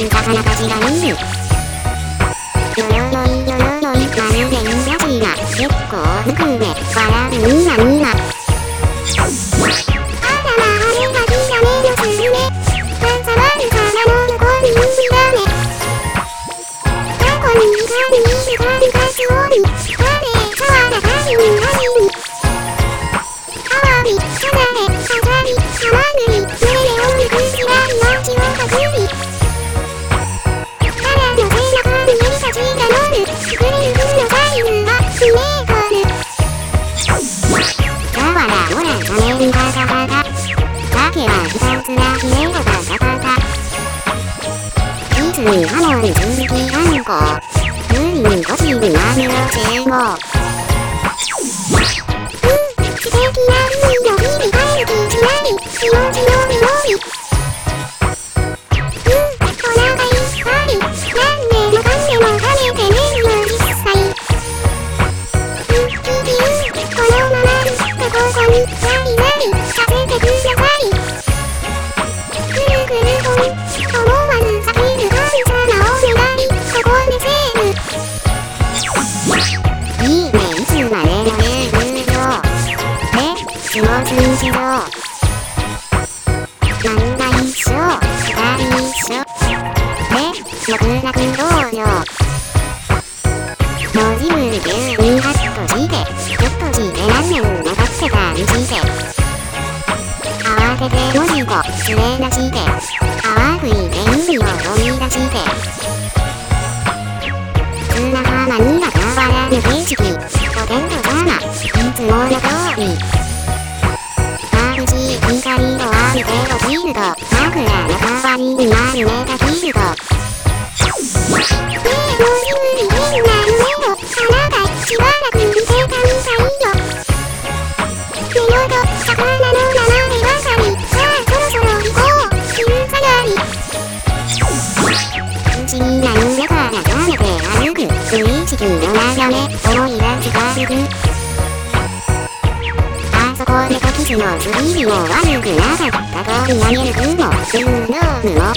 ティーする魚たちがいる。よよよいよよよいまるでいいやじが結構ぬくめ笑うみんなみんな。あらラザメンガガガガ。竹はひたつらひねろガガガガ。実にハモる続きあんこ。無理にゴチにマグロ注文。素敵な海の日々帰る気しない気持ちのみのみうんお腹いっぱい何でもかんちいいけどなんだ一緒二人一緒で極楽道場。文字無急にはっとじてひょっとして何年も経ってたりして慌てて文字を連れ出してびて落ちると枕の代わりに丸めたキルトねえもじ無理変な夢をあなたしばらく見てたみたいよ目よと魚の名前ばかりさあそろそろ行こう昼下がり不思議な夢から覚めて歩く無意識の眺め思い出す軽くこで時のスリルも悪くなかったと見上げる雲ルーノームも